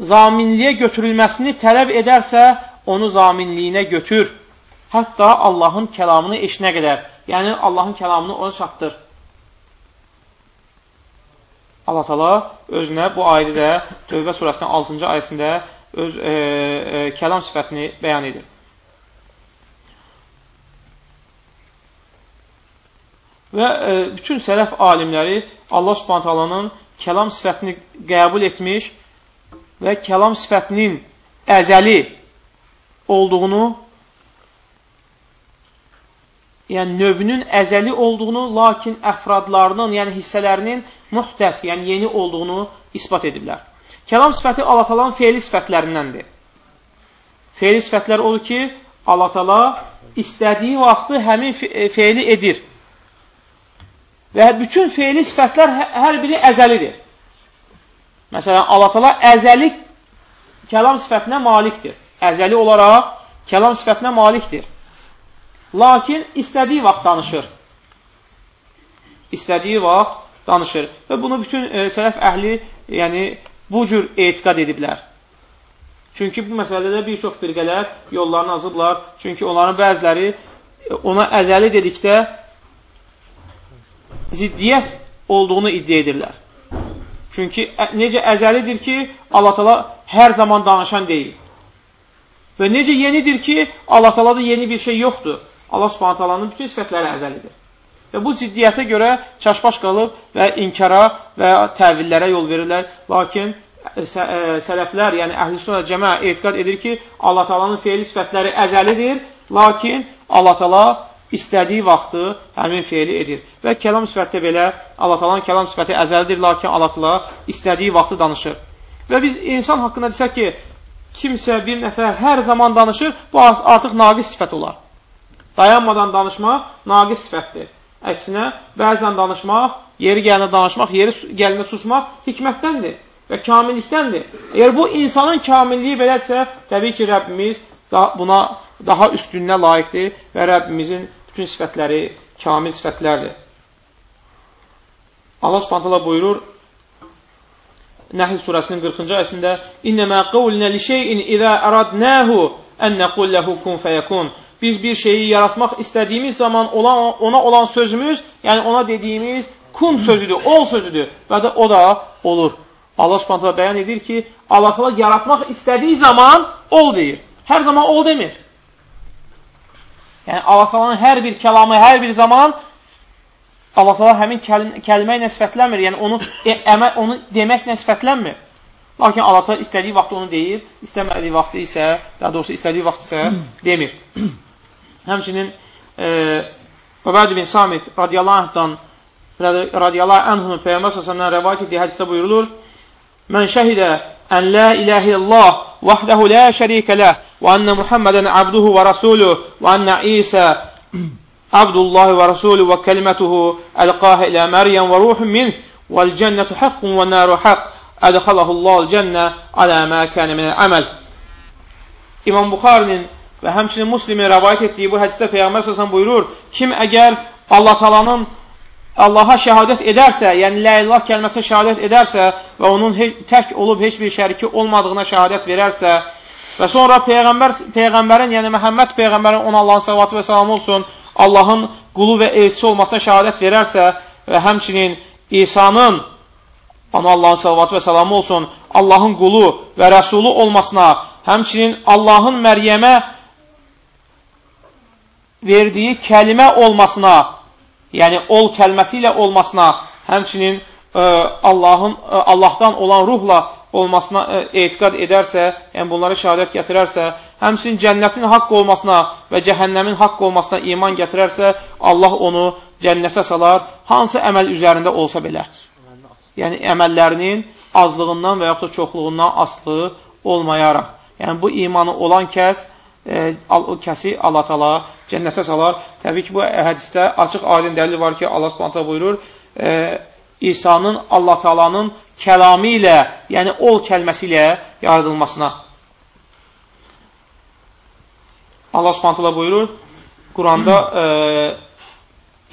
zaminliyə götürülməsini tələb edərsə, onu zaminliyinə götür. Hətta Allahın kəlamını eşinə qədər. Yəni, Allahın kəlamını ona çatdır. Allah Taala özünə bu ayədə də Tövbə surəsinin 6-cı ayəsində öz e, e, kəlam sifətini bəyan edir. Və e, bütün sələf alimləri Allah subhantalanın kəlam sifətini qəbul etmiş və kəlam sifətinin əzəli olduğunu yəni növünün əzəli olduğunu, lakin əfradlarının, yəni hissələrinin muhtəf, yəni yeni olduğunu ispat ediblər. Kəlam sifəti Allah talanın feili sifətlərindəndir. Feili sifətlər odur ki, Allah tala istədiyi vaxtı həmin e, feili edir. Və bütün feili sifətlər hə, hər biri əzəlidir. Məsələn, Allah tala əzəli kəlam sifətinə malikdir. Əzəli olaraq kəlam sifətinə malikdir. Lakin istədiyi vaxt danışır. İstədiyi vaxt danışır. Və bunu bütün e, sələf əhli, yəni bu cür etiqad ediblər. Çünki bu məsələdə bir çox firqələr yollarını azıblar. Çünki onların bəziləri ona əzəli dedikdə ziddiyyət olduğunu iddia edirlər. Çünki necə əzəlidir ki, Allah tala hər zaman danışan deyil. Və necə yenidir ki, Allah talada yeni bir şey yoxdur. Allah subhanət alanın bütün sifətləri əzəlidir. Və bu ziddiyyətə görə çaşbaş qalıb və inkara və təvillərə yol verirlər. Lakin e, e, sələflər, yəni əhl-i sünə cəmə etiqad edir ki, Allah talanın feili sifətləri əzəlidir, lakin Allah tala istədiyi vaxtı həmin feili edir. Və kəlam sifətdə belə Allah talanın kəlam sifəti əzəlidir, lakin Allah tala istədiyi vaxtı danışır. Və biz insan haqqında desək ki, kimsə bir nəfər hər zaman danışır, bu artıq naqis sifət olar. Dayanmadan danışmaq naqis sifətdir. Əksinə, bəzən danışmaq, yeri gəlinə danışmaq, yeri gəlinə susmaq hikmətdəndir və kamillikdəndir. Əgər bu insanın kamilliyi belədirsə, təbii ki, Rəbbimiz buna daha üstününə layiqdir və Rəbbimizin bütün sifətləri kamil sifətlərdir. Allah subhantala buyurur, Nəhl surəsinin 40-cı ayəsində İnnəmə qavlunə li şeyin idə əradnəhu ən nəqul ləhu kun fəyəkun biz bir şeyi yaratmaq istədiyimiz zaman olan, ona olan sözümüz, yəni ona dediyimiz kun sözüdür, ol sözüdür və də o da olur. Allah subhanətlə bəyan edir ki, Allah təala yaratmaq istədiyi zaman ol deyir. Hər zaman ol demir. Yəni Allah təalanın hər bir kəlamı, hər bir zaman Allah təala həmin kəlim kəlmə ilə sifətlənmir. Yəni onu e, əmə, onu deməklə sifətlənmir. Lakin Allah təala istədiyi vaxt onu deyir, istəmədiyi vaxtı isə, daha doğrusu istədiyi vaxt isə demir. Həmçinin e, Öbəd bin Samit radiyallahu anhdan radiyallahu anhunun Peyyəmbər səsəndən rəvayət etdiyi hədisdə buyurulur Mən şəhidə ən la iləhə illallah vəhdəhu la şərikə ləh və ənə Muhammədən abduhu və rasuluh və ənə İsə Abdullah və Rasulü və kəlimətuhu əlqahə ilə Məryəm və ruhun min vəl cənnətu haqqun və naru haqq ədxalahullahu cənnə alə mə kənə minə əməl. İmam Buxarinin və həmçinin Muslimin rəvayət etdiyi bu hədisdə Peyğəmbər səsən buyurur, kim əgər Allah talanın Allaha şəhadət edərsə, yəni la ilah kəlməsə şəhadət edərsə və onun tək olub heç bir şəriki olmadığına şəhadət verərsə və sonra Peyğəmbər, Peyğəmbərin, yəni Məhəmməd Peyğəmbərin ona Allahın səvatı və salam olsun, Allahın qulu və elçisi olmasına şəhadət verərsə və həmçinin İsa'nın ona Allahın səvatı və salamı olsun, Allahın qulu və rəsulu olmasına, həmçinin Allahın Məryəmə verdiyi kəlimə olmasına yəni ol kəlməsi ilə olmasına, həmçinin ə, e, Allahın ə, e, Allahdan olan ruhla olmasına ə, e, etiqad edərsə, yəni bunları şəhadət gətirərsə, həmçinin cənnətin haqq olmasına və cəhənnəmin haqq olmasına iman gətirərsə, Allah onu cənnətə salar, hansı əməl üzərində olsa belə. Yəni əməllərinin azlığından və yaxud da çoxluğundan aslı olmayaraq. Yəni bu imanı olan kəs o kəsi Allah tala cənnətə salar. Təbii ki, bu hədisdə açıq aydın dəlil var ki, Allah subhanətə buyurur, e, İsa'nın Allah talanın kəlamı ilə, yəni ol kəlməsi ilə yaradılmasına. Allah subhanətə buyurur, Quranda e,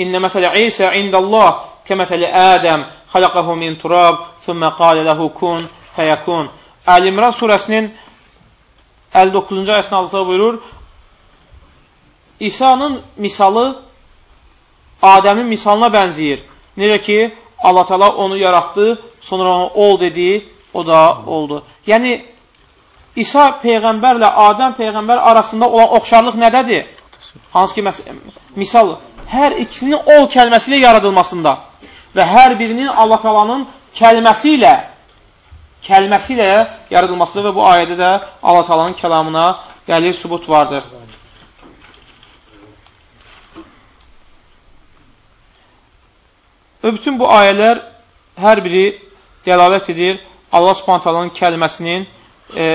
İnnə məsələ İsə indəllah kəməsəli Ədəm xaləqəhu min turab thümmə qalə ləhu kun fəyəkun. Əl-İmran surəsinin 59-cu ayəsində Allah buyurur, İsa'nın misalı Adəmin misalına bənziyir. Necə ki, Allah təala onu yaratdı, sonra onu ol dedi, o da oldu. Yəni, İsa Peyğəmbərlə Adəm Peyğəmbər arasında olan oxşarlıq nədədir? Hansı ki, misal, hər ikisinin ol kəlməsi ilə yaradılmasında və hər birinin Allah təalanın kəlməsi ilə kəlməsi ilə yaradılmasıdır və bu ayədə də Allah talanın kəlamına dəlil sübut vardır. Və bütün bu ayələr hər biri dəlalət edir Allah subhantalanın kəlməsinin e,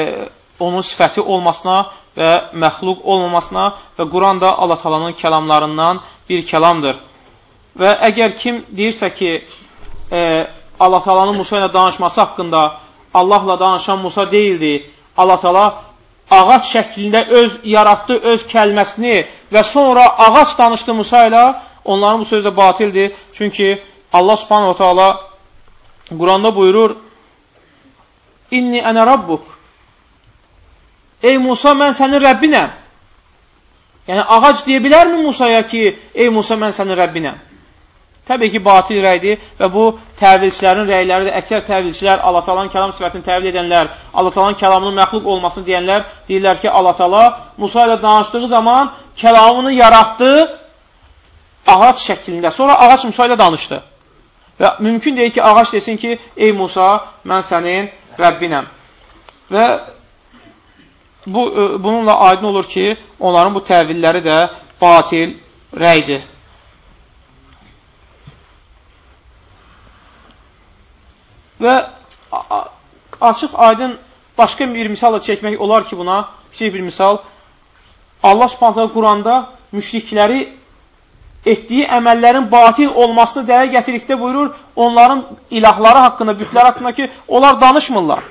onun sifəti olmasına və məxluq olmamasına və Quran da Allah talanın kəlamlarından bir kəlamdır. Və əgər kim deyirsə ki, e, Allah talanın Musa ilə danışması haqqında Allahla danışan Musa deyildi. Allah Taala ağac şəklində öz yaratdı öz kəlməsini və sonra ağac danışdı Musa ilə. Onların bu sözü də batildir. Çünki Allah Subhanahu taala Quranda buyurur: "İnni ana rabbuk." Ey Musa, mən sənin Rəbbinəm. Yəni ağac deyə bilərmi Musaya ki, ey Musa, mən sənin Rəbbinəm? Təbii ki, batil rəydir və bu təvilçilərin rəyləridir. Əksər təvilçilər Allah talanın kəlam sifətini təvil edənlər, Allah talanın kəlamının məxluq olmasını deyənlər deyirlər ki, Allah tala Musa ilə danışdığı zaman kəlamını yaratdı ağac şəklində. Sonra ağac Musa ilə danışdı. Və mümkün deyil ki, ağac desin ki, ey Musa, mən sənin Rəbbinəm. Və bu, e, bununla aydın olur ki, onların bu təvilləri də batil rəydir. Və açıq, aydın başqa bir misalla çəkmək olar ki, buna kiçik bir misal. Allah subhanətə Quranda müşrikləri etdiyi əməllərin batil olmasını dəyə gətirikdə buyurur, onların ilahları haqqında, bütlər haqqında ki, onlar danışmırlar.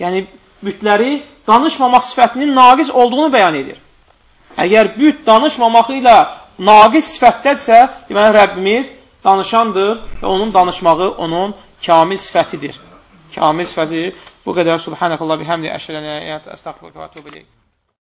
Yəni, bütləri danışmamaq sifətinin naqiz olduğunu bəyan edir. Əgər büt danışmamağı ilə naqiz sifətdədirsə, deməli, Rəbbimiz danışandır və onun danışmağı onun kamil sifətidir. Kamil sifətidir. Bu qədər subhanəkallah bihəmdi əşələnə əstəqfirullah və tubiləyik.